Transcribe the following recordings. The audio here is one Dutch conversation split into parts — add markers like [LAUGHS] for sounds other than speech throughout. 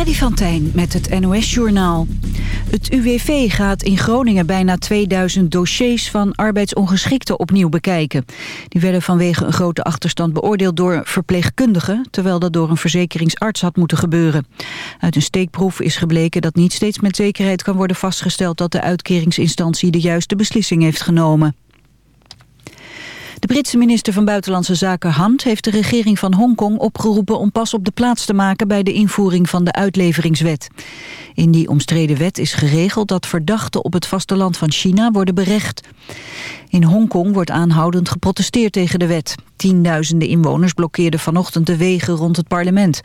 Freddy van Tijn met het NOS-journaal. Het UWV gaat in Groningen bijna 2000 dossiers van arbeidsongeschikten opnieuw bekijken. Die werden vanwege een grote achterstand beoordeeld door verpleegkundigen... terwijl dat door een verzekeringsarts had moeten gebeuren. Uit een steekproef is gebleken dat niet steeds met zekerheid kan worden vastgesteld... dat de uitkeringsinstantie de juiste beslissing heeft genomen. De Britse minister van Buitenlandse Zaken Hunt heeft de regering van Hongkong opgeroepen om pas op de plaats te maken bij de invoering van de uitleveringswet. In die omstreden wet is geregeld dat verdachten op het vasteland van China worden berecht. In Hongkong wordt aanhoudend geprotesteerd tegen de wet. Tienduizenden inwoners blokkeerden vanochtend de wegen rond het parlement.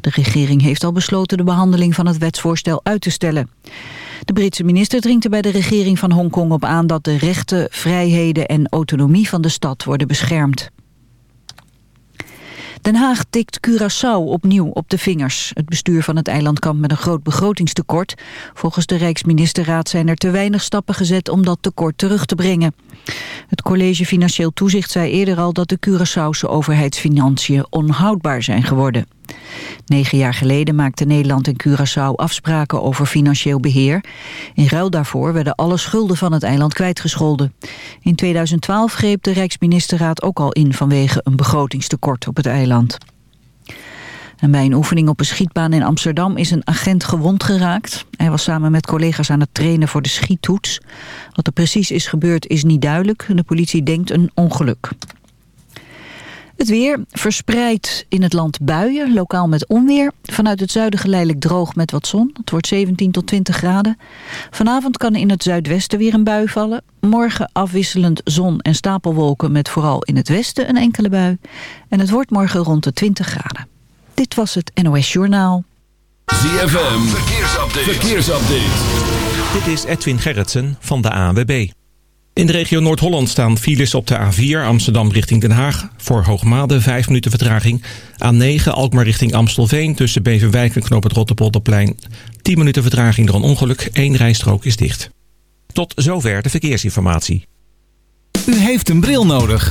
De regering heeft al besloten de behandeling van het wetsvoorstel uit te stellen. De Britse minister dringt er bij de regering van Hongkong op aan dat de rechten, vrijheden en autonomie van de stad worden beschermd. Den Haag tikt Curaçao opnieuw op de vingers. Het bestuur van het eiland kampt met een groot begrotingstekort. Volgens de Rijksministerraad zijn er te weinig stappen gezet om dat tekort terug te brengen. Het college Financieel Toezicht zei eerder al dat de Curaçaose overheidsfinanciën onhoudbaar zijn geworden. Negen jaar geleden maakten Nederland en Curaçao afspraken over financieel beheer. In ruil daarvoor werden alle schulden van het eiland kwijtgescholden. In 2012 greep de Rijksministerraad ook al in vanwege een begrotingstekort op het eiland. Bij een oefening op een schietbaan in Amsterdam is een agent gewond geraakt. Hij was samen met collega's aan het trainen voor de schiettoets. Wat er precies is gebeurd is niet duidelijk. De politie denkt een ongeluk. Het weer verspreid in het land buien, lokaal met onweer. Vanuit het zuiden geleidelijk droog met wat zon. Het wordt 17 tot 20 graden. Vanavond kan in het zuidwesten weer een bui vallen. Morgen afwisselend zon en stapelwolken met vooral in het westen een enkele bui. En het wordt morgen rond de 20 graden. Dit was het NOS Journaal. ZFM, verkeersupdate. verkeersupdate. Dit is Edwin Gerritsen van de ANWB. In de regio Noord-Holland staan files op de A4 Amsterdam richting Den Haag. Voor Hoogmade 5 minuten vertraging. A9 Alkmaar richting Amstelveen tussen Beverwijk en Knoop het Rotterpolderplein. 10 minuten vertraging door een ongeluk. Eén rijstrook is dicht. Tot zover de verkeersinformatie. U heeft een bril nodig.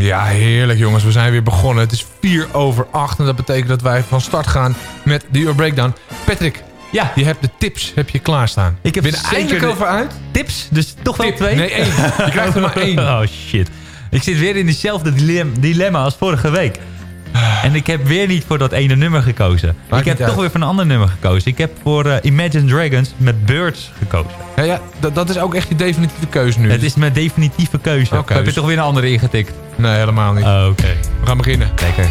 Ja, heerlijk jongens. We zijn weer begonnen. Het is 4 over 8 en dat betekent dat wij van start gaan met de Euro Breakdown. Patrick, ja. je hebt de tips heb je klaarstaan. Ik heb ben er eindelijk de- over uit. Tips? Dus toch wel Tip. twee? Nee, één. Je krijgt er maar [LAUGHS] één. Oh shit. Ik zit weer in diezelfde dilem- dilemma als vorige week. En ik heb weer niet voor dat ene nummer gekozen. Maakt ik heb toch uit. weer voor een ander nummer gekozen. Ik heb voor eh, Imagine Dragons met Birds gekozen. Ja, ja dat, is ook echt je definitieve keuze nu. Het is mijn definitieve keuze. Oké, heb je toch weer een andere ingetikt? Nee, helemaal niet. Oh, Oké, We gaan beginnen. lekker.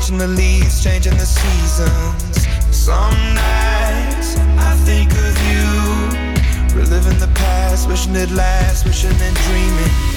Watching the leaves changing the seasons. Some nights I think of you, reliving the past, wishing it lasts, wishing and dreaming.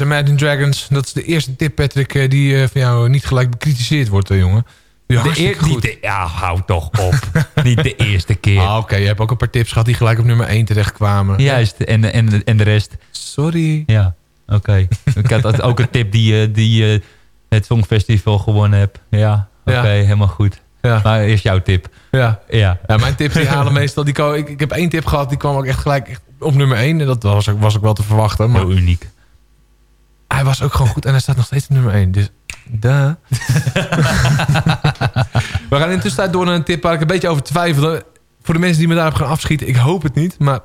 En Imagine Dragons. Dat is de eerste tip, Patrick, eh, die eh, van jou niet gelijk bekritiseerd wordt, eh, jongen. Die De hartstikke eer- niet goed. de- ja, hou toch op. [LAUGHS] niet de eerste keer. Ah, Oké, je hebt ook een paar tips gehad die gelijk op nummer 1 terechtkwamen. Juist, en, de- en, en de rest. Sorry. Ja, oké. Ik had ook een tip die, eh, die eh, het Songfestival gewonnen heb. Ja, oké, Ja. helemaal goed. Ja. Maar eerst jouw tip. Ja. Ja. Ja, mijn tips die halen [LAUGHS] meestal... Die ik, ik heb één tip gehad, die kwam ook echt gelijk op nummer 1. En dat was, ook- was ook wel te verwachten. Maar Heel uniek. Hij was ook gewoon goed en hij staat nog steeds nummer 1. Dus, duh. [LAUGHS] We gaan in de tussentijd door naar een tip waar ik een beetje over twijfelde. Voor de mensen die me daarop gaan afschieten, ik hoop het niet. Maar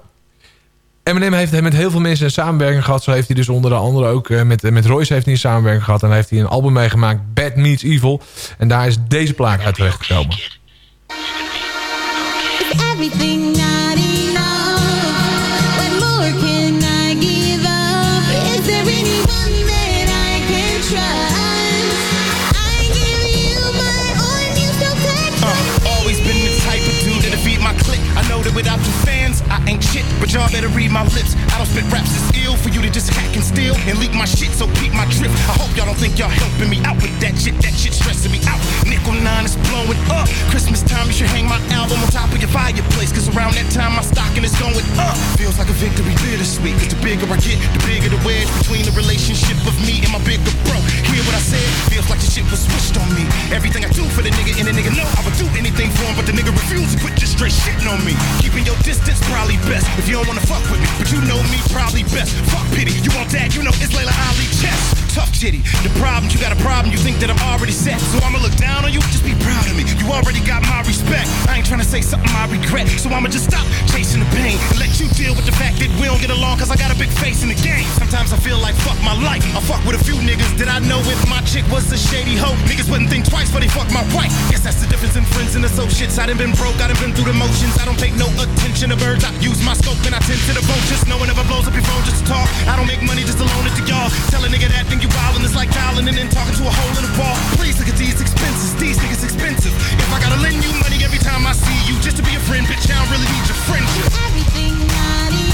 Eminem heeft met heel veel mensen een samenwerking gehad. Zo heeft hij dus onder de andere ook eh, met, met Royce heeft hij een samenwerking gehad. En hij heeft hij een album meegemaakt, Bad Meets Evil. En daar is deze plaat uit terechtgekomen. Everything y'all better read my lips. I don't spit raps is ill for you to just hack and steal and leak my shit, so keep my drift. I hope y'all don't think y'all helping me out with that shit. That shit stressing me out. Nickel nine is blowing up. Christmas time, you should hang my album on top of your fireplace. Cause around that time, my stocking is going up. Feels like a victory bittersweet. Cause the bigger I get, the bigger the wedge between the relationship of me and my bigger bro. Hear what I said? Feels like the shit was switched on me. Everything I do for the nigga, and the nigga know I would do anything for him, but the nigga refused to quit just straight shitting on me. Keeping your distance probably best if you don't wanna fuck with me, but you know me probably best. Fuck pity, you want that? You know it's Layla Ali chess. Tough titty. The problem, you got a problem, you think that I'm already set. So I'ma look down on you, just be proud of me. You already got my respect. I ain't trying to say something I regret. So I'ma just stop chasing the pain and let you deal with the fact that we don't get along cause I got a big face in the game. Sometimes I feel like fuck my life. I fuck with a few niggas that I know if my chick was a shady hoe. Niggas wouldn't think twice, but they fuck my wife. Guess that's the difference in friends and associates. I done been broke, I done been through the motions. I don't take no attention to birds. I use my scope and I tend to the bone. Just no one ever blows up your phone just to talk. I don't make money just loan it to y'all. Tell a nigga that think you wildin' it's like dialing and then talking to a hole in a ball. Please look at these expenses. These niggas expensive. If I gotta lend you money every time I see you just to be a friend, bitch, I don't really need your friendship. Everything not enough.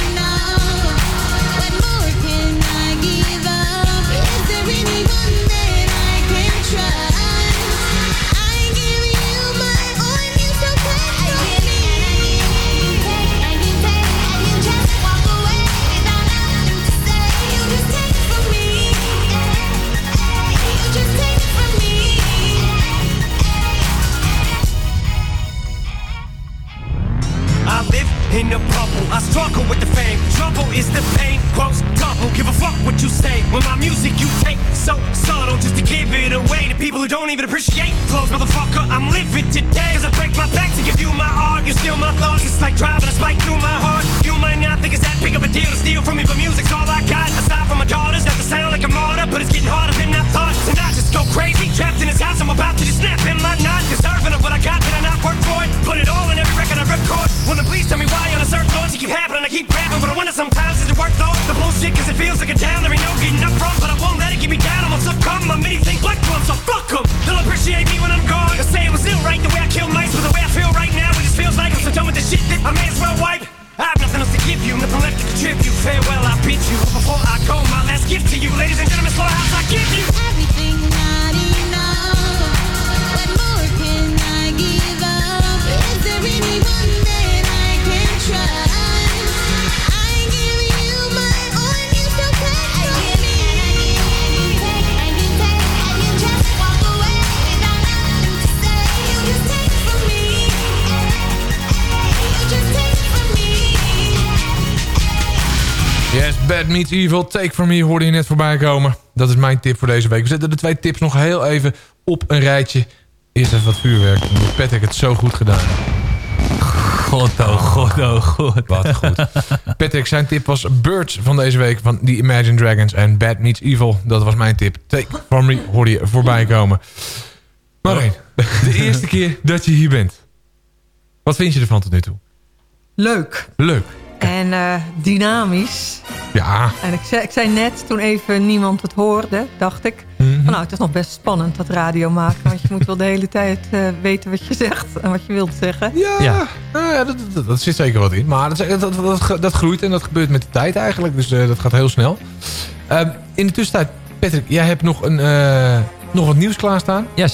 Evil, Take From Me hoorde je net voorbij komen. Dat is mijn tip voor deze week. We zetten de twee tips nog heel even op een rijtje. Eerst even wat vuurwerk. Patrick het zo goed gedaan. God, oh god, oh god. Wat goed. Patrick, zijn tip was Birds van deze week van The Imagine Dragons en Bad Meets Evil. Dat was mijn tip. Take From Me hoorde je voorbij komen. Marijn, de eerste keer dat je hier bent. Wat vind je ervan tot nu toe? Leuk. Leuk. En eh, dynamisch. Ja. En ik zei, ik zei net, toen even niemand het hoorde, dacht ik... Mhm. van, nou, het is nog best spannend, dat radio maken. Want je moet wel de hele tijd eh, weten wat je zegt en wat je wilt zeggen. Ja, Nou ja dat, dat, dat zit zeker wat in. Maar dat, dat, dat, groeit en dat gebeurt met de tijd eigenlijk. Dus eh, dat gaat heel snel. Ehm, in de tussentijd, Patrick, jij hebt nog, een, eh, nog wat nieuws klaarstaan. Ja,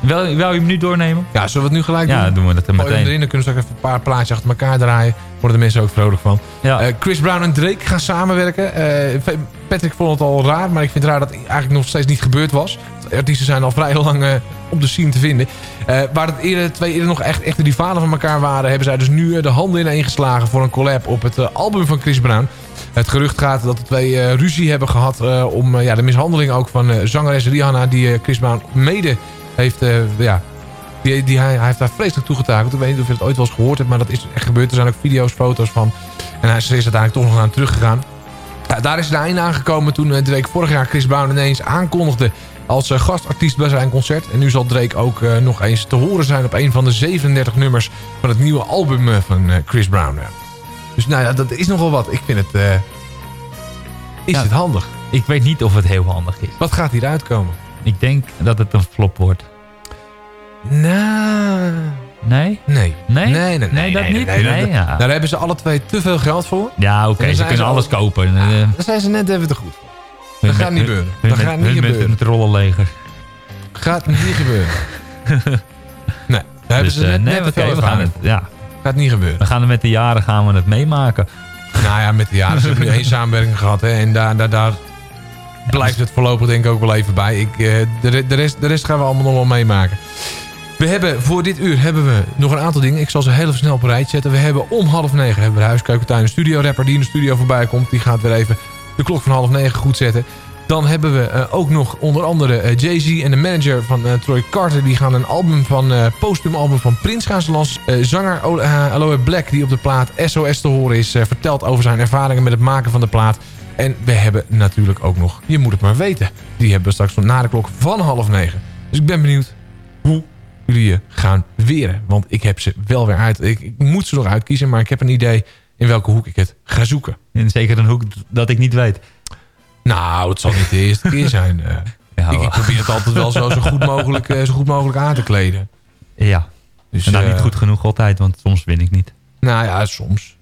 Wel, wil je hem nu doornemen? Ja, zullen we het nu gelijk Ja, doen? doen we dat meteen. erin, dan kunnen we straks even een paar plaatjes achter elkaar draaien. Worden de mensen ook vrolijk van. Ja. Eh, Chris Brown en Drake gaan samenwerken. Eh, Patrick vond het al raar, maar ik vind het raar dat het eigenlijk nog steeds niet gebeurd was. Artiesten zijn al vrij lang eh, op de scene te vinden. Waar het eerder, twee eerder nog echt echte rivalen van elkaar waren... hebben zij dus nu de handen ineen geslagen voor een collab op het album van Chris Brown. Het gerucht gaat dat de twee ruzie hebben gehad eh, om ja, de mishandeling ook van zangeres Rihanna... die Chris Brown mede heeft eh, ja, die, die, hij, hij heeft daar vreselijk toegetakeld. Ik weet niet of je het ooit wel eens gehoord hebt, maar dat is echt gebeurd. Er zijn ook video's, foto's van. En hij is er uiteindelijk toch nog naar teruggegaan. Ja, daar is het einde aangekomen toen eh, Drake vorig jaar Chris Brown ineens aankondigde als eh, gastartiest bij zijn concert. En nu zal Drake ook nog eens te horen zijn op een van de 37 nummers van het nieuwe album van Chris Brown. Dus nou ja, dat is nogal wat. Ik vind het... is Ja. het handig? Ik weet niet of het heel handig is. Wat gaat hieruit komen? Ik denk dat het een flop wordt. Nou... Nee? Nee. Nee? Nee, nee, Nee, dat niet? Nee, Nee, ja. Daar hebben ze alle twee te veel geld voor. Ja, oké, dan ze kunnen al- alles kopen. Eh, Daar zijn ze net even te goed voor. Dat gaat niet gebeuren. Dat gaat niet gebeuren. Met het rollenleger. Gaat niet gebeuren. Nee, daar hebben Dus, ze eh, net, nee, net te veel gaan het, ja. Gaat niet gebeuren. We gaan er met de jaren gaan we het meemaken. Nou ja, met de jaren. Ze hebben nu één [LAUGHS] samenwerking gehad. Hè, en daar, daar, daar blijft het voorlopig denk ik ook wel even bij. Ik, eh, de, de, rest, de rest gaan we allemaal nog wel meemaken. We hebben voor dit uur hebben we nog een aantal dingen. Ik zal ze heel snel op zetten. We hebben om half negen hebben we de huiskeukentuin een studio rapper die in de studio voorbij komt. Die gaat weer even de klok van half negen goed zetten. Dan hebben we eh, ook nog onder andere eh, Jay-Z en de manager van Troy Carter. Die gaan een album van, posthum album van Prince gaan zanger Aloe Black die op de plaat SOS te horen is. vertelt over zijn ervaringen met het maken van de plaat. En we hebben natuurlijk ook nog Je moet het maar weten. Die hebben we straks van na de klok van half negen. Dus ik ben benieuwd hoe jullie je gaan weren. Want ik heb ze wel weer uit. Ik, ik moet ze nog uitkiezen, maar ik heb een idee in welke hoek ik het ga zoeken. En zeker een hoek dat ik niet weet. Nou, het zal niet de eerste keer [LAUGHS] zijn. eh. Ja, ik, probeer het altijd wel zo, zo, goed mogelijk, eh, zo goed mogelijk aan te kleden. Ja. Dus, en dan eh, niet goed genoeg altijd, want soms win ik niet. Nou ja, soms.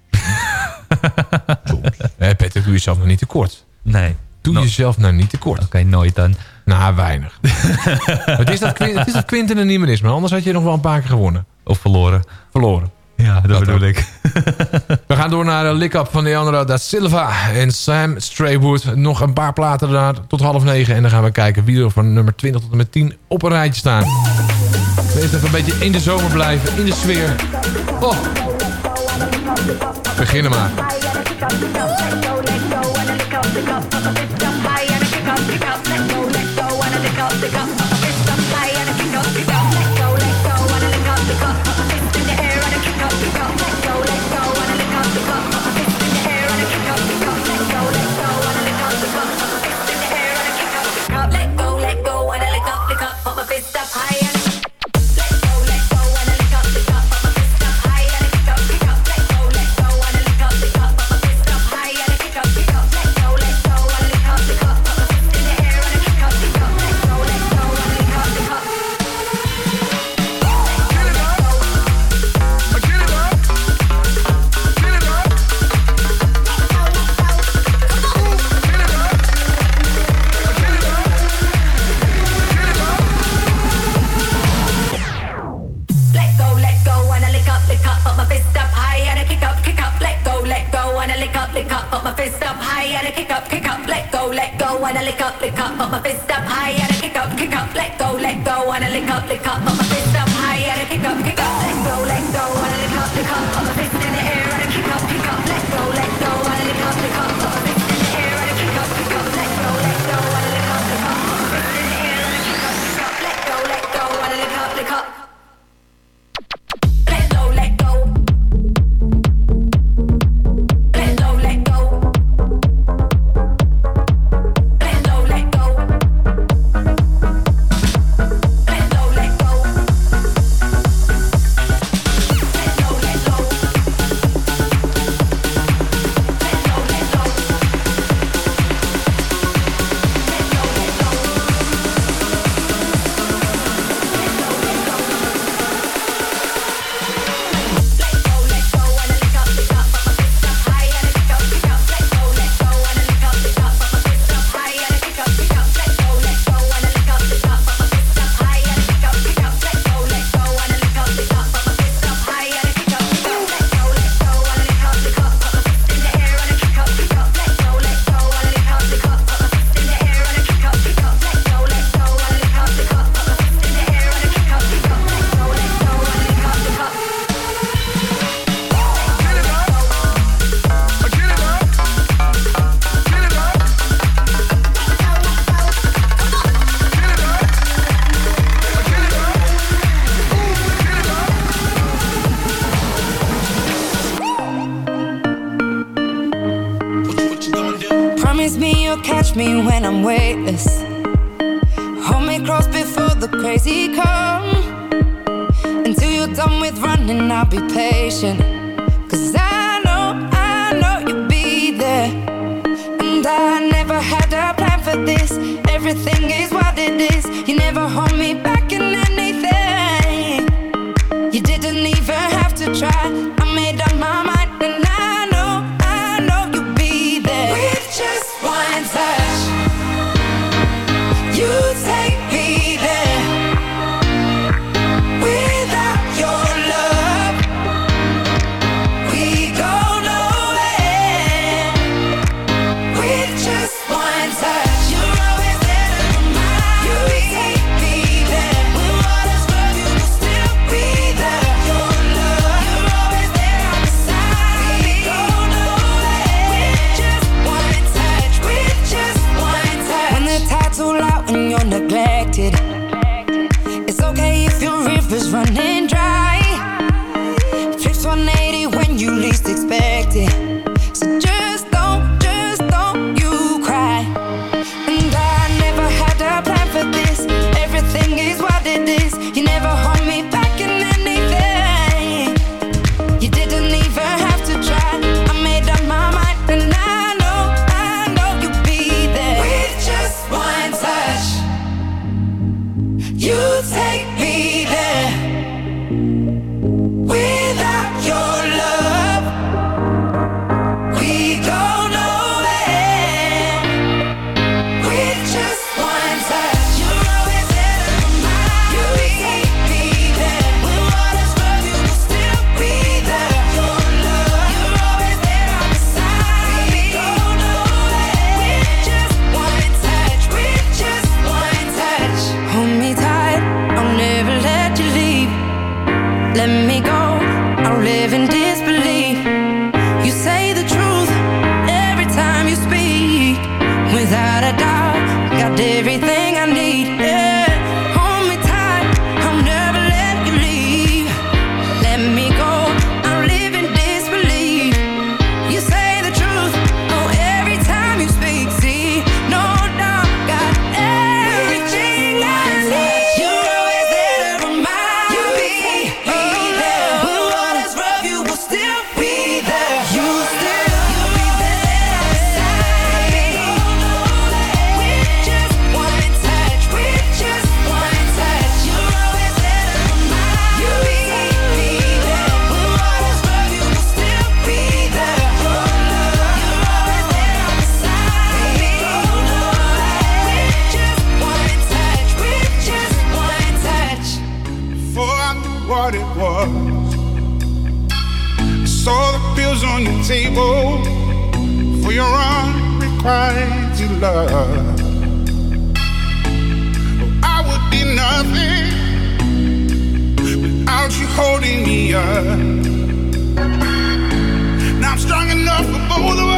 Soms. Eh, Patrick, doe jezelf nog niet tekort. Nee. Doe No- jezelf nou niet tekort. Oké, nooit dan. Nou, weinig. [LAUGHS] het, is dat, het is dat Quinten er niet meer is, maar anders had je nog wel een paar keer gewonnen. Of verloren. Verloren. Ja, dat, Dat bedoel ook. ik. [LAUGHS] We gaan door naar de lick-up van Leandro da Silva en Sam Straywood. Nog een paar platen daarna tot half negen. En dan gaan we kijken wie er van nummer 20 tot en met 10 op een rijtje staan. Eerst even een beetje in de zomer blijven, in de sfeer. Oh. Beginnen maar. running. mighty love. Oh, I would be nothing without you holding me up. Now I'm strong enough for both of us.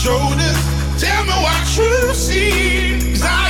shoulders. Tell me what you see. Cause I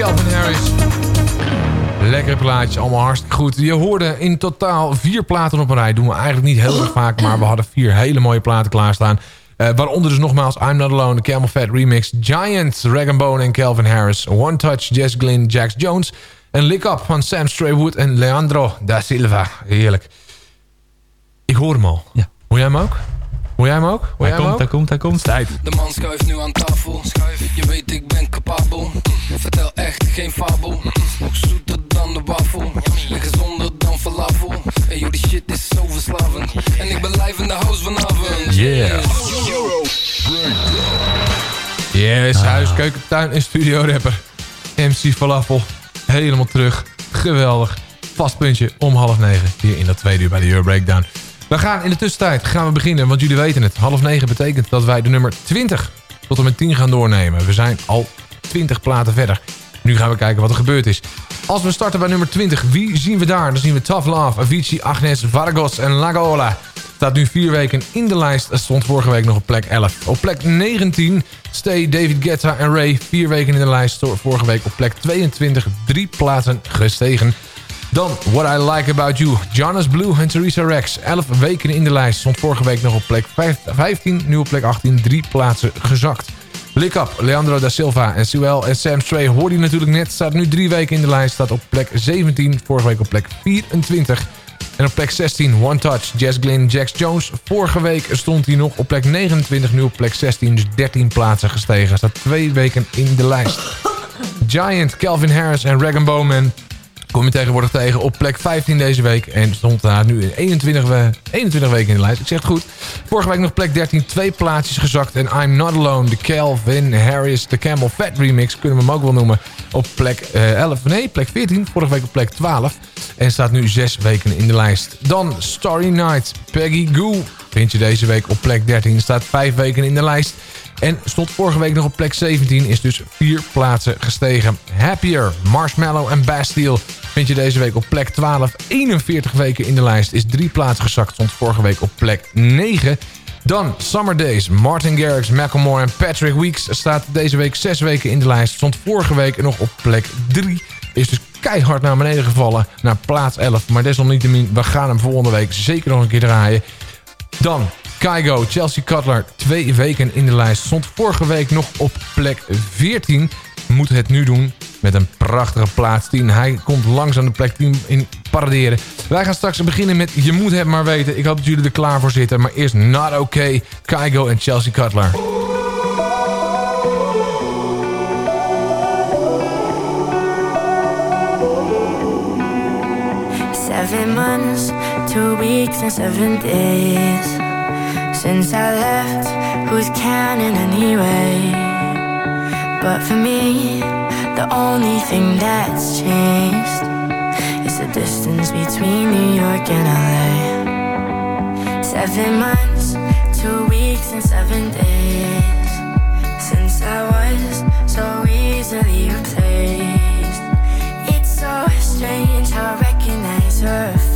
Calvin Harris. Lekkere plaatjes, allemaal hartstikke goed. Je hoorde in totaal vier platen op een rij. Doen we eigenlijk niet heel erg vaak, maar we hadden vier hele mooie platen klaarstaan. Uh, waaronder dus nogmaals I'm Not Alone, de Camel Fat Remix... Giant, Rag Bone en Calvin Harris... One Touch, Jess Glynn, Jax Jones... en Lick Up van Sam Straywood en Leandro da Silva. Heerlijk. Ik hoor hem al. Ja. Hoor jij hem ook? Hoor jij hem ook? Hoor Hij jij hem komt, ook? hij komt, hij komt. Tijd. De man schuift nu aan tafel. Je weet ik ben capabel. Vertel echt geen fabel. Nog zoeter dan de wafel. En gezonder dan falafel. En joh, die shit is zo verslavend. En ik ben live in de house vanavond. Yeah. Yes, huis, keuken, tuin en studio rapper. MC Falafel. Helemaal terug. Geweldig. Vast puntje om half negen. Hier in dat tweede uur bij de Euro Breakdown. We gaan in de tussentijd gaan we beginnen. Want jullie weten het. Half negen betekent dat wij de nummer 20 tot en met 10 gaan doornemen. We zijn al 20 platen verder. Nu gaan we kijken wat er gebeurd is. Als we starten bij nummer 20, wie zien we daar? Dan zien we Tough Love, Avicii, Agnes, Vargos en Lagola. Staat nu vier weken in de lijst. Stond vorige week nog op plek 11. Op plek 19 Stay, David Guetta en Ray. Vier weken in de lijst. Vorige week op plek 22. Drie plaatsen gestegen. Dan What I Like About You. Jonas Blue en Theresa Rex. 11 weken in de lijst. Stond vorige week nog op plek 15. Nu op plek 18. Drie plaatsen gezakt. Lick Up, Leandro da Silva en Suel en Sam Stray hoorde je natuurlijk net. Staat nu drie weken in de lijst. Staat op plek 17. Vorige week op plek 24. En op plek 16 One Touch, Jess Glynn, Jax Jones. Vorige week stond hij nog op plek 29. Nu op plek 16. Dus 13 plaatsen gestegen. Staat twee weken in de lijst. Giant, Calvin Harris en Rag Bowman kom je tegenwoordig tegen op plek 15 deze week. En stond daar nu in 21, we- 21 weken in de lijst. Ik zeg het goed. Vorige week nog plek 13, twee plaatsjes gezakt. En I'm Not Alone, de Calvin Harris, de Camel Fat remix, kunnen we hem ook wel noemen. Op plek eh, 11, nee, plek 14. Vorige week op plek 12. En staat nu zes weken in de lijst. Dan Starry Night, Peggy Goo. Vind je deze week op plek 13. Staat vijf weken in de lijst. En stond vorige week nog op plek 17. Is dus vier plaatsen gestegen. Happier, Marshmallow en Bastille. Vind je deze week op plek 12. 41 weken in de lijst. Is drie plaatsen gezakt. Stond vorige week op plek 9. Dan Summer Days. Martin Garrix, Macklemore en Patrick Weeks. Staat deze week zes weken in de lijst. Stond vorige week nog op plek 3. Is dus keihard naar beneden gevallen. Naar plaats 11. Maar desalniettemin, we gaan hem volgende week zeker nog een keer draaien. Dan Kygo, Chelsea Cutler, twee weken in de lijst. Stond vorige week nog op plek 14. Moet het nu doen met een prachtige plaats 10. Hij komt langzaam de plek 10 in paraderen. Wij gaan straks beginnen met Je moet het maar weten. Ik hoop dat jullie er klaar voor zitten. Maar eerst Not Okay, Kygo en Chelsea Cutler. Seven months, two weeks, and seven days since I left. Who's counting anyway? But for me, the only thing that's changed is the distance between New York and LA. Seven months, two weeks, and seven days since I was so easily replaced. It's so strange how I recognize her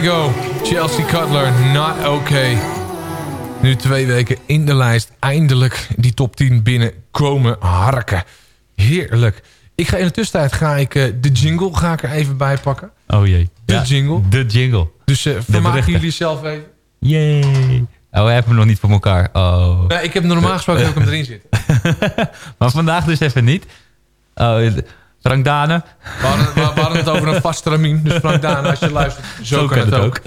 Kygo, Chelsea Cutler, not okay. Nu twee weken in de lijst. Eindelijk die top 10 binnenkomen harken. Heerlijk. Ik ga in de tussentijd ga ik, eh, de jingle ga ik er even bij pakken. Oh jee. De Ja, jingle. De jingle. Dus eh vermaken jullie zelf even. Yay. Oh, we hebben hem nog niet voor elkaar. Oh. Nee, ik heb normaal gesproken ik hem erin zitten. [LAUGHS] Maar vandaag dus even niet. Oh, Frank Dane. We hadden, we, we hadden het over een vast ramien. Dus Frank Daan, als je luistert, zo, kan, het ook.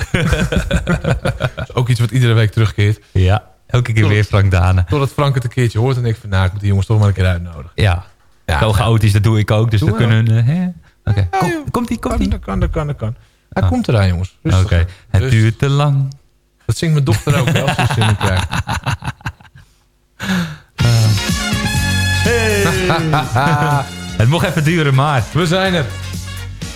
Ook iets wat iedere week terugkeert. Ja, elke keer Tot- weer Frank Dane. Totdat Frank het een keertje hoort en ik van, nou, ik moet die jongens toch maar een keer uitnodigen. Ja. Ja. Zo chaotisch, dat doe ik ook. Dus dat kunnen... eh, hè? Oké. Kom- Komt ie, komt Kan, ie. dat kan, dat kan, dat kan. Hij Ah. komt eraan, jongens. Oké. Het Rustig. duurt te lang. Dat zingt mijn dochter ook, hè, als ze zin in krijgt. [LAUGHS] [LAUGHS] Het mocht even duren, maar... We zijn er.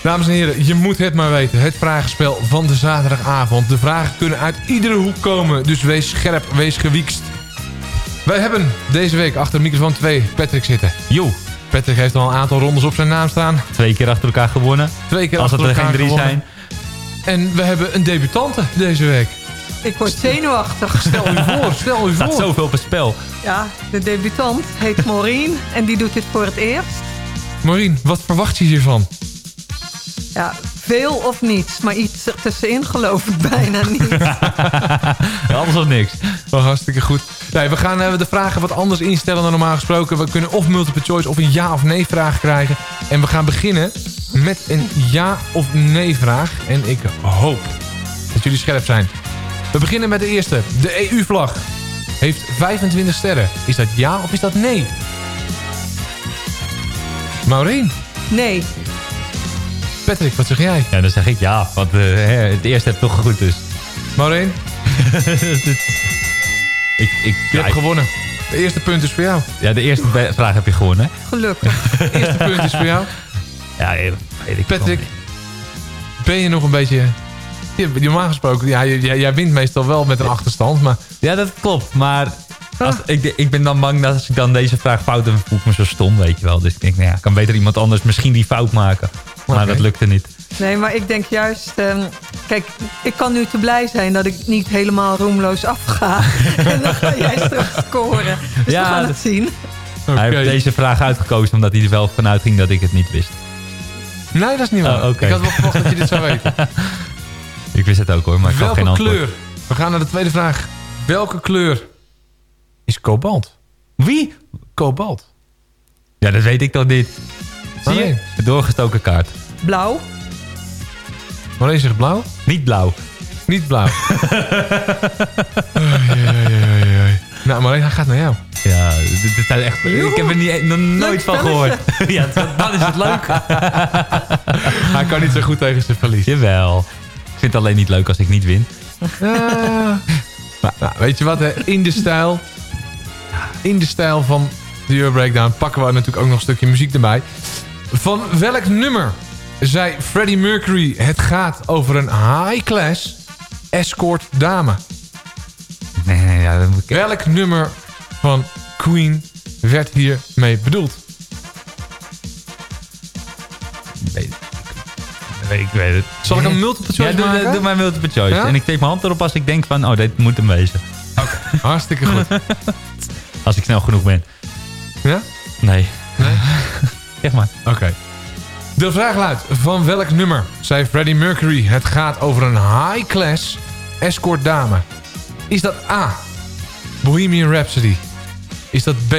Dames en heren, je moet het maar weten. Het vragenspel van de zaterdagavond. De vragen kunnen uit iedere hoek komen. Dus wees scherp, wees gewiekst. Wij hebben deze week achter microfoon 2 Patrick zitten. Jo. Patrick heeft al een aantal rondes op zijn naam staan. Twee keer achter elkaar gewonnen. Twee keer Als het achter er geen elkaar drie gewonnen. zijn. En we hebben een debutante deze week. Ik word zenuwachtig. [LAUGHS] Stel u voor, stel u Er staat voor. zoveel op het spel. Ja, de debutant heet Maureen en die doet dit voor het eerst. Maureen, wat verwacht je hiervan? Ja, veel of niets, maar iets ertussenin geloof ik bijna niet. [LAUGHS] Alles of niks. Wel hartstikke goed. Nee, we gaan eh, de vragen wat anders instellen dan normaal gesproken. We kunnen of multiple choice of een ja of nee vraag krijgen. En we gaan beginnen met een ja of nee vraag. En ik hoop dat jullie scherp zijn. We beginnen met de eerste. De EU-vlag heeft 25 sterren. Is dat ja of is dat nee? Maureen, Nee, Patrick, wat zeg jij? Ja, dan zeg ik ja. Want eh, het eerste heb toch goed dus. Maureen, [LAUGHS] ik, ik, je hebt gewonnen. De eerste punt is voor jou. Ja, de eerste vraag heb je gewonnen. gelukkig. De [LAUGHS] eerste punt is voor jou. Ja, weet ik Patrick, ben je nog een beetje... Ja, normaal gesproken, ja, jij, jij wint meestal wel met een achterstand, maar... Ja, dat klopt. Maar als, ik, ik ben dan bang dat als ik dan deze vraag fout heb, voel ik me zo stom, weet je wel. Dus ik denk, nou ja, kan beter iemand anders misschien die fout maken. Maar dat lukte niet. Nee, maar ik denk juist... ehm, kijk, ik kan nu te blij zijn dat ik niet helemaal roemloos afga. [LAUGHS] en dan ga jij straks scoren. Dus Ja, we gaan het zien. Hij heeft deze vraag uitgekozen omdat hij er wel vanuit ging dat ik het niet wist. Nee, dat is niet waar. Oh. Ik had wel verwacht dat je dit zou [LAUGHS] weten. Ik wist het ook hoor, maar ik Welke geen antwoord. kleur? We gaan naar de tweede vraag. Welke kleur is kobalt? Wie? Kobalt. Ja, dat weet ik toch niet. Zie je? De doorgestoken kaart. Blauw. Marleen zegt blauw? Niet blauw. Niet blauw. [LAUGHS] Oei, oei, oei, oei. Nou, Marleen, hij gaat naar jou. Ja, dit, dit zijn echt, ik heb er niet, nog nooit van gehoord. [LAUGHS] ja, dan is het leuk. [LAUGHS] Hij kan niet zo goed tegen zijn verlies. Jawel. Ik vind het alleen niet leuk als ik niet win. Ja. nou, nou, weet je wat, hè? in de stijl... In de stijl van de Euro Breakdown pakken we natuurlijk ook nog een stukje muziek erbij. Van welk nummer zei Freddie Mercury... het gaat over een high-class escort dame? Nee, nee, ja, dat moet ik... Welk nummer van Queen werd hiermee bedoeld? Nee, ik, ik weet het. Zal ik een multiple choice ja, doe, maken? doe maar multiple choice. Ja? En ik steek mijn hand erop als ik denk van, oh, dit moet hem wezen. Hartstikke goed. [LAUGHS] Als ik snel genoeg ben. Ja? Nee. Nee? [LAUGHS] Zeg maar. Oké. De vraag luidt, van welk nummer zei Freddie Mercury... het gaat over een high-class escort dame? Is dat A, Bohemian Rhapsody? Is dat B,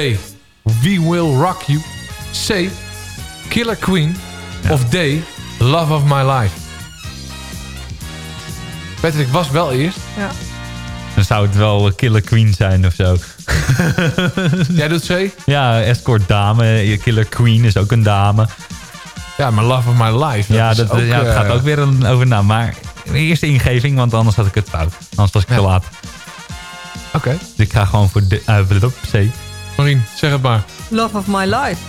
We Will Rock You? C, Killer Queen? Of D, Love of My Life? Patrick was wel eerst. Ja. Dan zou het wel Killer Queen zijn of zo. [LAUGHS] Jij doet C? Ja, escort dame. Killer Queen is ook een dame. Ja, maar Love of My Life. ja, is dat, ook, ja, het eh, gaat ook weer een- over naam. Maar de eerste ingeving, want anders had ik het fout. Anders was ik te laat. Oké. Dus ik ga gewoon voor de, uh, C. Marien, zeg het maar. Love of my life.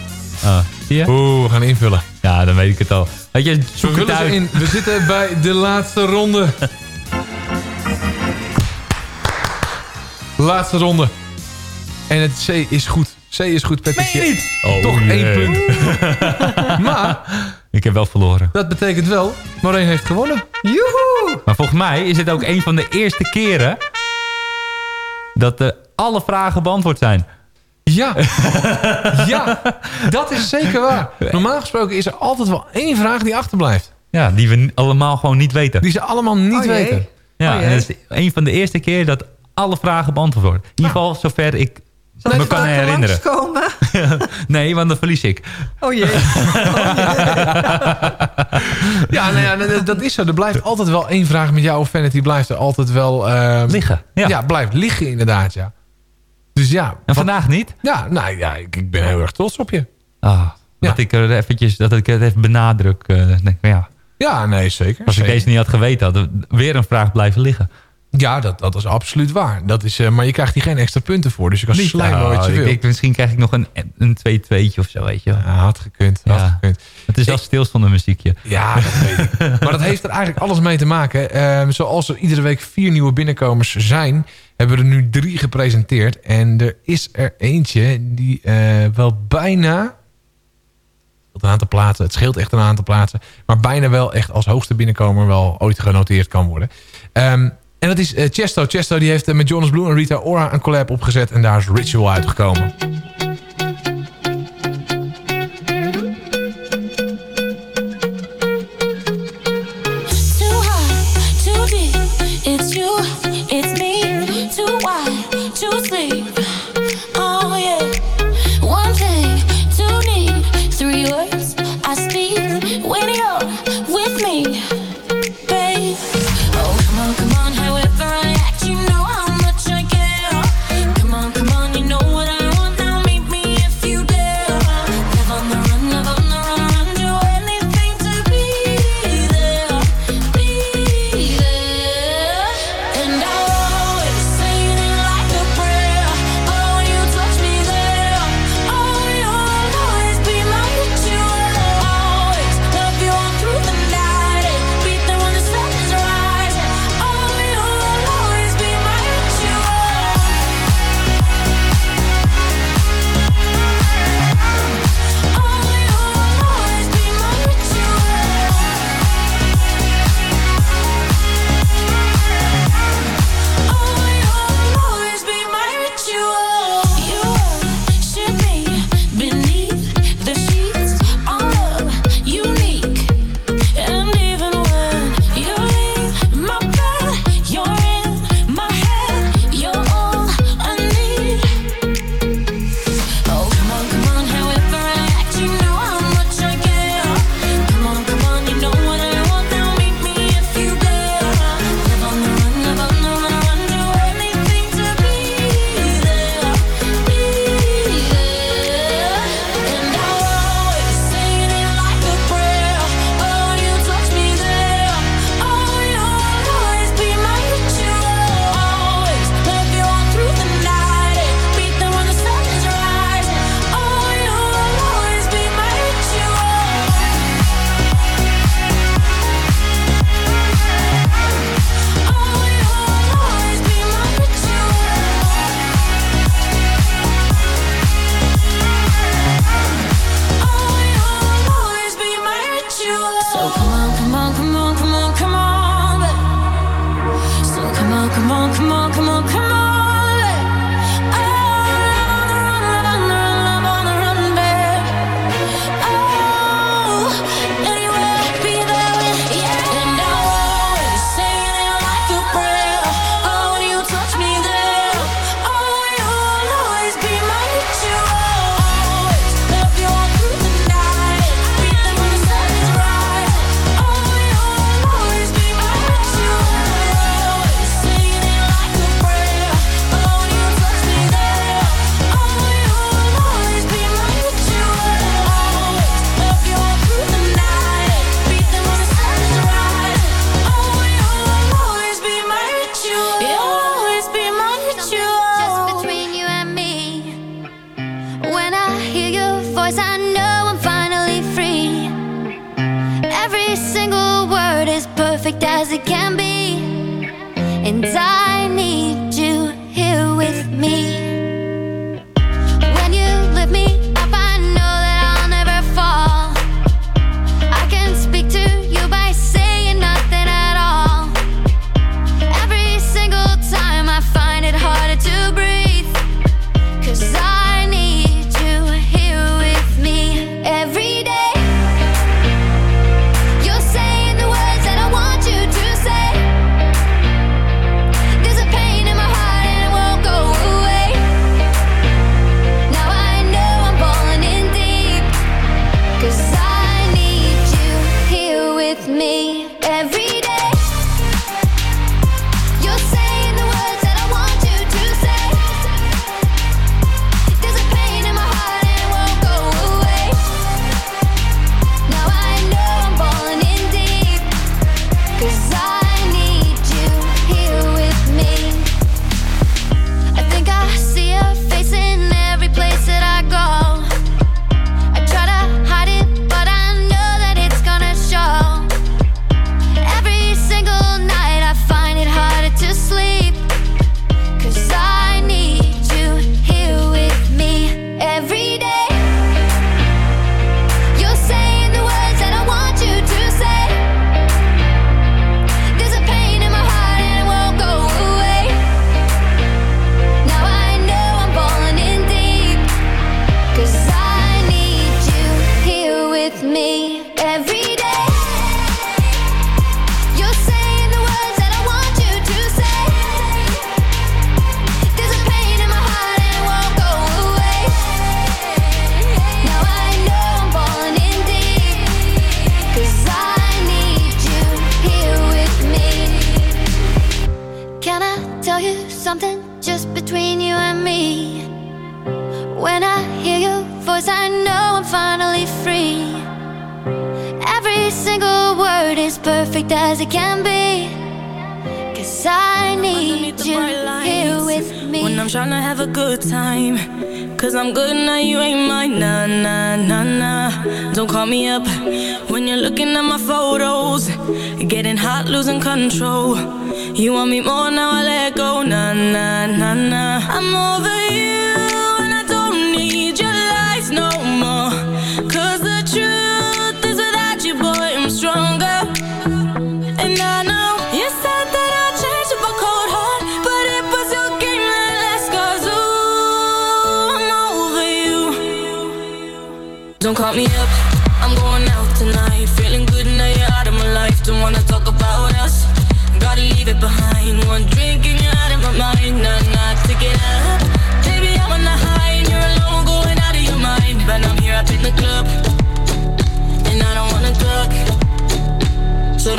Ah, zie je? Oeh, we gaan invullen. Ja, dan weet ik het al. Weet je, We zoek het uit. in. We [LAUGHS] zitten bij de laatste ronde. [LAUGHS] Laatste ronde. En het C is goed. C is goed, Patrick. Meen je niet? Oh, Toch jee. één punt. [LAUGHS] maar, Ik heb wel verloren. Dat betekent wel, Maureen heeft gewonnen. Joehoe! Maar volgens mij is dit ook een van de eerste keren... dat eh, alle vragen beantwoord zijn. Ja. [LAUGHS] ja, dat is zeker waar. Normaal gesproken is er altijd wel één vraag die achterblijft. Ja, die we allemaal gewoon niet weten. Die ze allemaal niet Oh weten. Ja, Oh, en dat is een van de eerste keer dat alle vragen beantwoord worden. In ieder geval zover ik Zal me ik kan vaker herinneren. langskomen? [LAUGHS] nee, want dan verlies ik. [LAUGHS] Oh jee. Ja, nou ja, dat- dat is zo. Er blijft altijd wel één vraag met jou of Vanity blijft er altijd wel... eh, Liggen. Ja. Ja. blijft liggen inderdaad, ja. Dus ja. En wat- vandaag niet? Ja, nou ja, ik, ik ben heel erg trots op je. Ah, dat ik er eventjes, dat ik het even benadruk. eh, denk maar ja, Ja, nee, zeker. als ik zeker. deze niet had geweten, had er weer een vraag blijven liggen. Ja, dat, dat is absoluut waar. Dat is, eh, maar je krijgt hier geen extra punten voor. Dus je kan slijmen wat je Nou, ik wil. misschien krijg ik nog een een 2-2'tje of zo, weet je. Ja, had gekund. Had Ja. gekund. Het is wel stilstaande muziekje. Ja, dat weet ik. [LAUGHS] Maar dat heeft er eigenlijk alles mee te maken. Ehm, zoals er iedere week vier nieuwe binnenkomers zijn... hebben we er nu drie gepresenteerd. En er is er eentje die eh, wel bijna... Een aantal plaatsen. Het scheelt echt een aantal plaatsen. Maar bijna wel echt als hoogste binnenkomer... wel ooit genoteerd kan worden. Ehm, en dat is eh, Chesto. Chesto die heeft eh, met Jonas Blue en Rita Ora een collab opgezet. En daar is Ritual uitgekomen.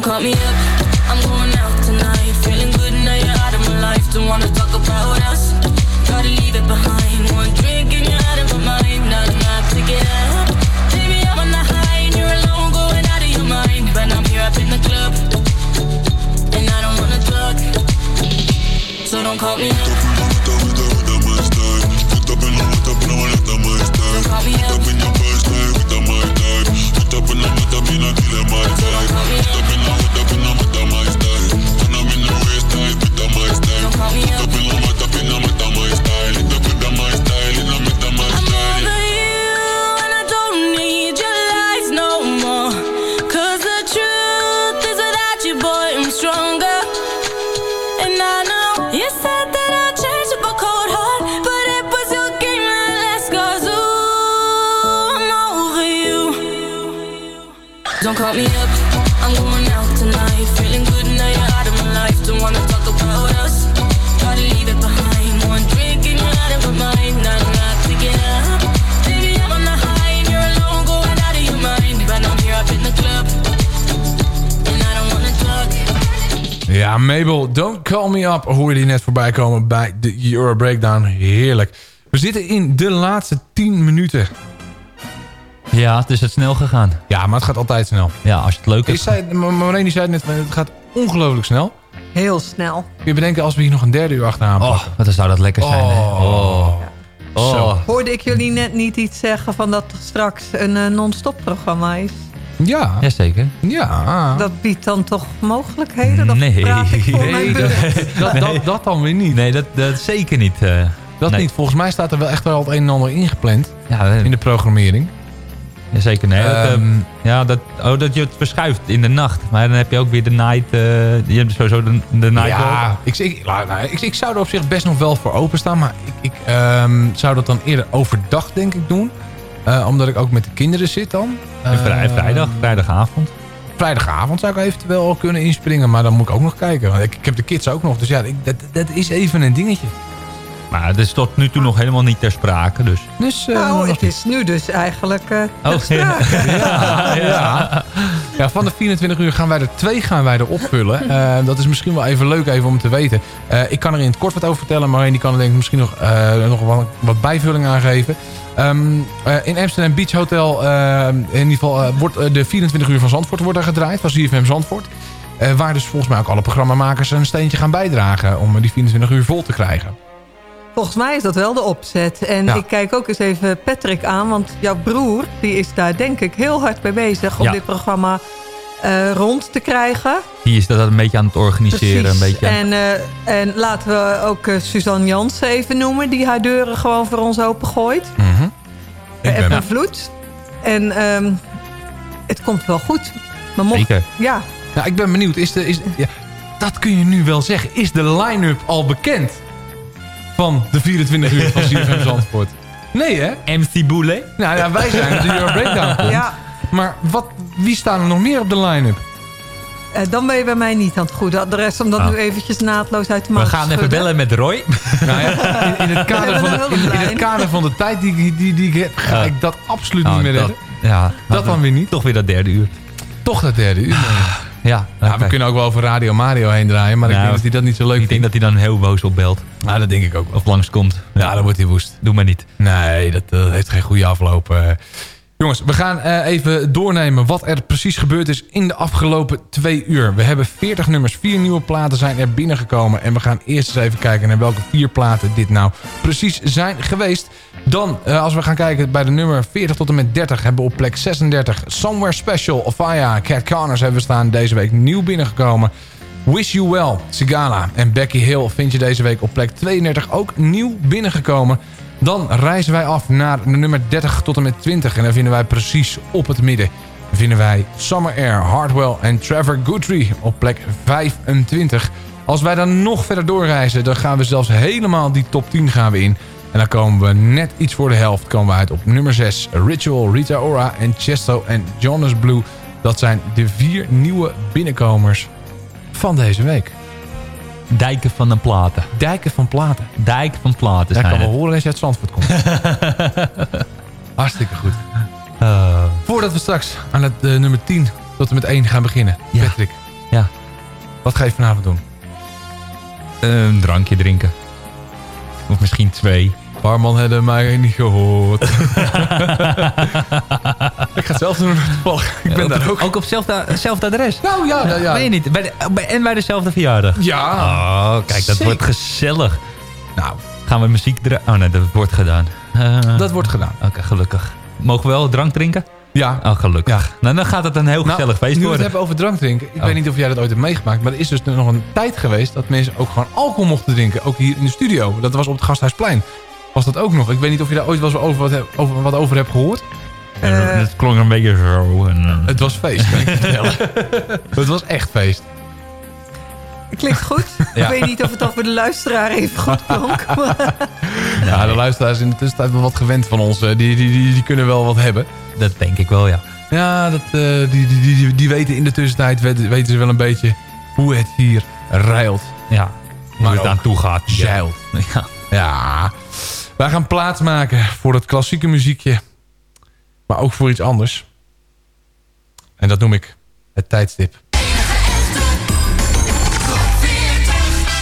Don't call me Ja, Mabel, Don't Call Me Up hoor je die net voorbij komen bij de Euro Breakdown. Heerlijk. We zitten in de laatste 10 minuten. Ja, het is het snel gegaan. Ja, maar het gaat altijd snel. Ja, als je het leuk Ik hebt. zei, M- Marleen die zei het net, het gaat ongelooflijk snel. Heel snel. Kun je bedenken als we hier nog een derde uur achteraan Oh, pakken. wat dan zou dat lekker zijn, hè? Oh. Oh. Zo. Hoorde ik jullie net niet iets zeggen van dat er straks een eh, non-stop programma is? Ja. Jazeker. Ja. Dat biedt dan toch mogelijkheden? Of Nee? [LAUGHS] Dat, dat, dat dan weer niet. Nee, dat, dat zeker niet. eh. Dat Nee. niet. Volgens mij staat er wel echt wel het een en ander ingepland ja, eh, in de programmering. ja, zeker. Nee, dat, eh, Ehm, ja, dat, oh, dat je het verschuift in de nacht. Maar dan heb je ook weer de night... eh, je hebt sowieso de, de night ja, ik, ik, nou, ik, ik zou er op zich best nog wel voor openstaan. Maar ik, ik ehm, zou dat dan eerder overdag denk ik doen. Eh, omdat ik ook met de kinderen zit dan. Vrij- Eh, vrijdag, vrijdagavond. Vrijdagavond zou ik eventueel al kunnen inspringen. Maar dan moet ik ook nog kijken. Want ik, ik heb de kids ook nog. Dus ja, ik, dat, dat is even een dingetje. Maar het is tot nu toe nog helemaal niet ter sprake. Dus. Dus, eh, Nou, het is nu dus eigenlijk... eh Oh, ter sprake. [LAUGHS] ja, ja. ja, van de 24 uur gaan wij er twee gaan wij er opvullen. [LAUGHS] Eh, dat is misschien wel even leuk even om te weten. Eh, ik kan er in het kort wat over vertellen. Maar die kan er denk ik misschien nog, eh, nog wat, wat bijvulling aan geven. Ehm, eh, in Amsterdam Beach Hotel eh, in ieder geval, wordt de 24 uur van Zandvoort wordt er gedraaid. Van ZFM Zandvoort. Eh, waar dus volgens mij ook alle programmamakers een steentje gaan bijdragen. Om die 24 uur vol te krijgen. Volgens mij is dat wel de opzet. En Ja. ik kijk ook eens even Patrick aan. Want jouw broer die is daar denk ik heel hard mee bezig... om Ja. dit programma eh, rond te krijgen. Die is dat een beetje aan het organiseren. Een beetje aan- En, eh, en laten we ook eh, Suzanne Jansen even noemen... die haar deuren gewoon voor ons opengooit. Ik Bij ben- App en Vloed. En ehm, het komt wel goed. Maar mocht, Zeker. Ja, Ja, ik ben benieuwd. Is de, is, ja, dat kun je nu wel zeggen. Is de line-up al bekend van de 24 uur van CFM [LAUGHS] Zandvoort? Nee, hè? MC Boele? Nou ja, wij zijn de Euro Breakdown. komt. Ja. Maar wat, wie staan er nog meer op de line-up? Eh, dan ben je bij mij niet aan het goede adres... om dat Ah. nu eventjes naadloos uit de mouw We te gaan even bellen met Roy. [LAUGHS] Nou ja, in, in, het kader We van, de, in, in het kader van de tijd die, die, die, die ik heb, ga ik dat absoluut Nou, niet meer dat, redden. ja, Dat dan weer niet. Toch weer dat derde uur. Toch dat derde uur. Ja, we kunnen ook wel over Radio Mario heen draaien, maar ik Nou, denk dat hij dat niet zo leuk Ik denk dat hij dan heel boos opbelt. Nou, dat denk ik ook wel. Of langskomt. Ja, dan wordt hij woest. Doe maar niet. Nee, dat, dat heeft geen goede afloop. Jongens, we gaan eh, even doornemen wat er precies gebeurd is in de afgelopen twee uur. We hebben 40 nummers, vier nieuwe platen zijn er binnengekomen. En we gaan eerst eens even kijken naar welke vier platen dit nou precies zijn geweest. Dan, eh, als we gaan kijken bij de nummer 40 tot en met 30... hebben we op plek 36 Somewhere Special of Fire. Cat Corners hebben we staan deze week nieuw binnengekomen. Wish You Well, Sigala en Becky Hill vind je deze week op plek 32 ook nieuw binnengekomen. Dan reizen wij af naar de nummer 30 tot en met 20. En dan vinden wij precies op het midden vinden wij Summer Air, Hardwell en Trevor Guthrie op plek 25. Als wij dan nog verder doorreizen, dan gaan we zelfs helemaal die top 10 gaan we in. En dan komen we net iets voor de helft komen we uit op nummer 6. Ritual, Rita Ora en Chesto en Jonas Blue. Dat zijn de vier nieuwe binnenkomers van deze week. Dijken van de platen. Dijken van platen. Dijken van platen zijn kan wel horen als je uit Zandvoort komt. [LAUGHS] Hartstikke goed. Eh, Voordat we straks aan het eh, nummer 10 tot en met 1 gaan beginnen. Ja. Patrick, ja, wat ga je vanavond doen? een drankje drinken. Of misschien twee. Barman hadden mij niet gehoord. [LAUGHS] ik ga het zelf doen. toevallig. Ik ben ook, daar ook. Ook op hetzelfde hetzelfde adres? Nou ja, ja, ja. Ben je niet? Bij de- bij- en bij dezelfde verjaardag? Ja. Oh, kijk, dat Zeker. wordt gezellig. Nou, Gaan we muziek draaien? Oh nee, dat wordt gedaan. Eh, dat wordt gedaan. Oké, gelukkig. Mogen we wel drank drinken? Ja. Oh, gelukkig. Nou, dan gaat het een heel gezellig feest nu we het worden. hebben over drank drinken. Ik Oh. weet niet of jij dat ooit hebt meegemaakt. Maar er is dus nog een tijd geweest dat mensen ook gewoon alcohol mochten drinken. Ook hier in de studio. Dat was op het Gasthuisplein. Was dat ook nog. Ik weet niet of je daar ooit wel eens over wat, heb- over, wat over hebt gehoord. En het klonk een beetje zo. En, eh, Het was feest, kan ik je vertellen. [LAUGHS] het was echt feest. Klinkt goed. [LAUGHS] Ja. Ik weet niet of het al voor de luisteraar even goed klonk. [LAUGHS] Ja, de luisteraars in de tussentijd wel wat gewend van ons. eh, Die, die, die, die kunnen wel wat hebben. dat denk ik wel, ja. Ja, dat, eh, die, die, die, die, weten in de tussentijd weten, weten ze wel een beetje hoe het hier ruilt. Ja, hoe Maar het aan toe gaat. zeilt. Ja. Ja, wij gaan plaatsmaken voor het klassieke muziekje. Maar ook voor iets anders. En dat noem ik het tijdstip.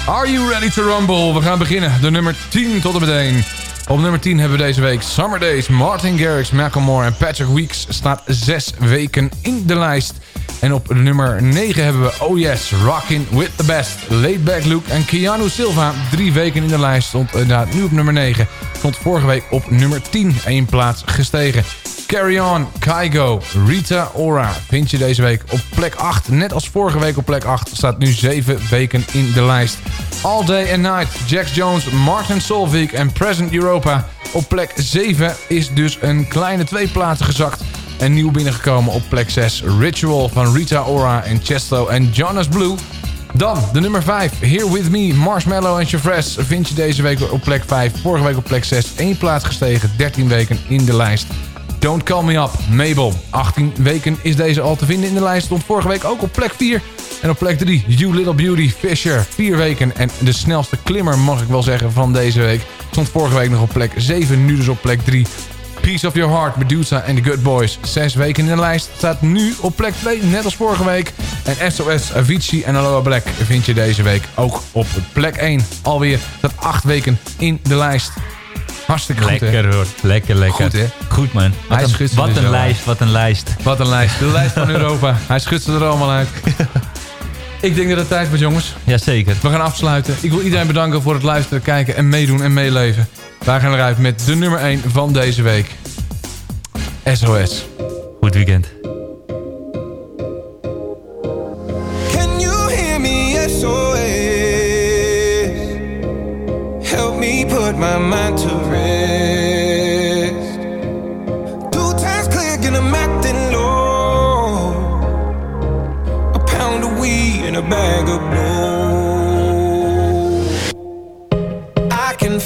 Are you ready to rumble? We gaan beginnen. De nummer 10 tot en met 1. Op nummer 10 hebben we deze week Summer Days. Martin Garrix, Macklemore en Patrick Weeks staat zes weken in de lijst. En op nummer 9 hebben we Oh Yes, Rockin' With The Best. Laidback Luke en Keanu Silva. Drie weken in de lijst. Stond inderdaad nu op nummer 9. Stond vorige week op nummer 10. Eén plaats gestegen. Carry On, Kygo, Rita Ora vind je deze week op plek 8. Net als vorige week op plek 8 staat nu 7 weken in de lijst. All Day and Night, Jax Jones, Martin Solveig en Present Europa. Op plek 7 is dus een kleine twee plaatsen gezakt. En nieuw binnengekomen op plek 6. Ritual van Rita Ora en Chesto en Jonas Blue. Dan de nummer 5. Here With Me, Marshmallow en Chevres vind je deze week op plek 5. Vorige week op plek 6. 1 plaats gestegen, 13 weken in de lijst. Don't Call Me Up, Mabel. 18 weken is deze al te vinden in de lijst. Stond vorige week ook op plek 4. En op plek 3, You Little Beauty, Fisher. 4 weken en de snelste klimmer mag ik wel zeggen van deze week. Stond vorige week nog op plek 7, nu dus op plek 3. Piece of Your Heart, Medusa en The Good Boys. Zes weken in de lijst. Staat nu op plek 2, net als vorige week. En SOS, Avicii en Aloha Black vind je deze week ook op plek 1. Alweer dat acht weken in de lijst. Hartstikke goed, hè? Lekker hoor. Lekker, lekker. Goed, hè? Goed, man. Wat Hij een, wat zo lijst, wat een lijst. Wat een lijst. De lijst van [LAUGHS] Europa. Hij schudt ze er allemaal uit. [LAUGHS] Ik denk dat het tijd wordt, jongens. Jazeker. We gaan afsluiten. Ik wil iedereen bedanken voor het luisteren, kijken en meedoen en meeleven. Wij gaan eruit met de nummer 1 van deze week. SOS. Goed weekend. Can you hear me? SOS. Help me put my mind to rest. Two times click and I'm acting low. A pound of weed and a bag of blow.